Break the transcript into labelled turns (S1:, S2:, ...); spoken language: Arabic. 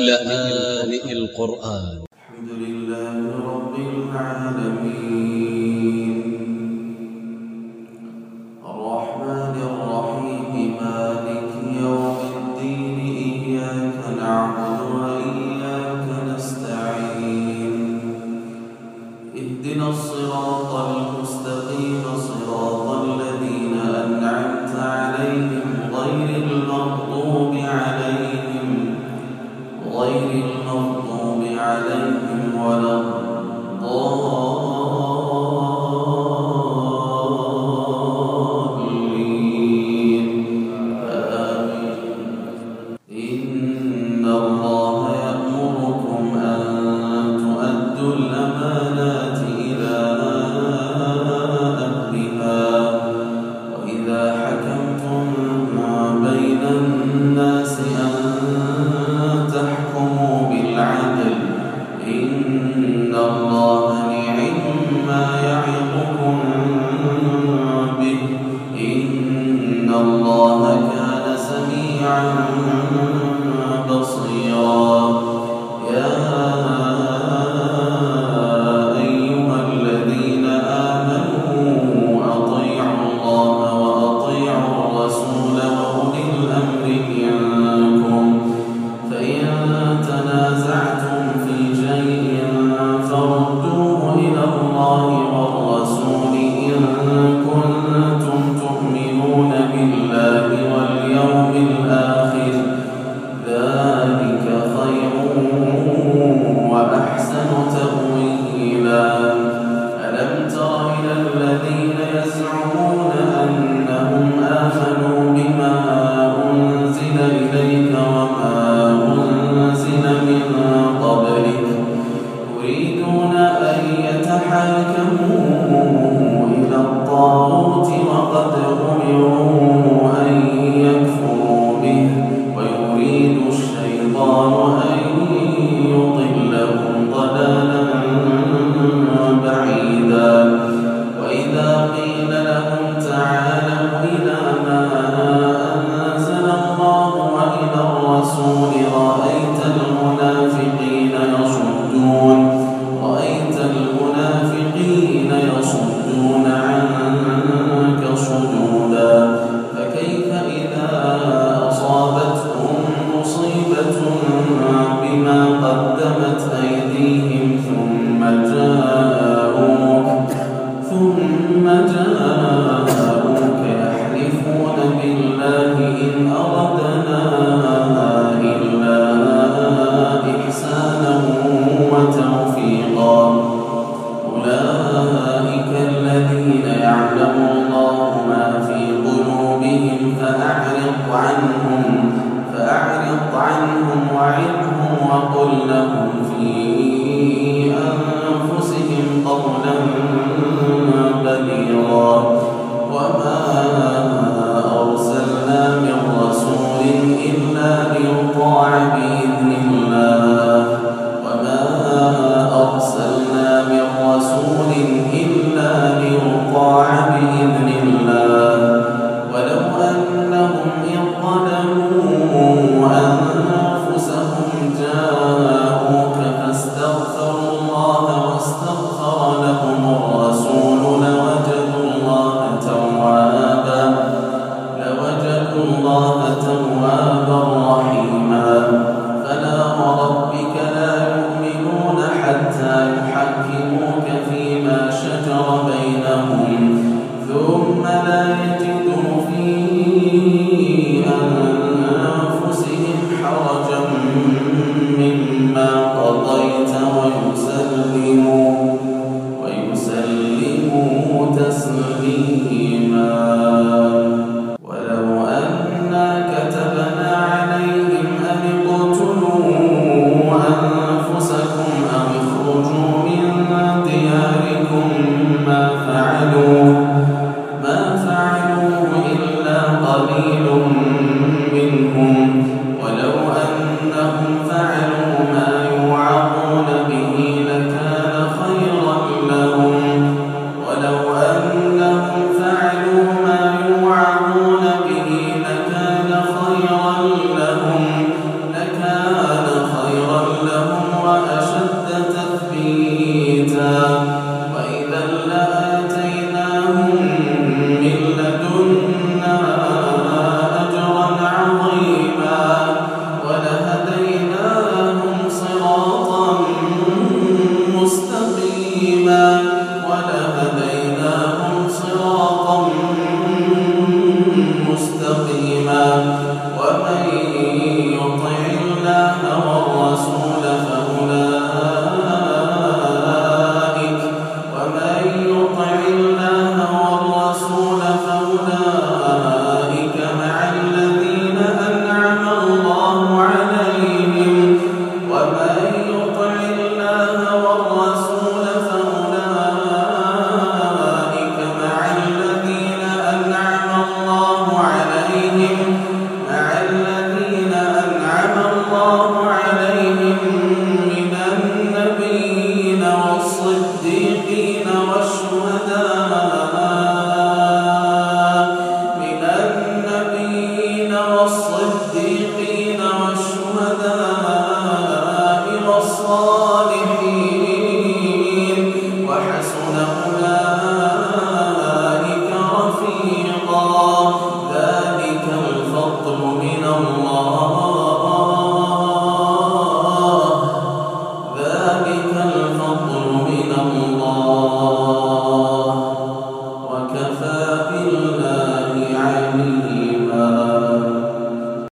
S1: لآن القرآن.
S2: love. يتحاكموا ومن الظالمين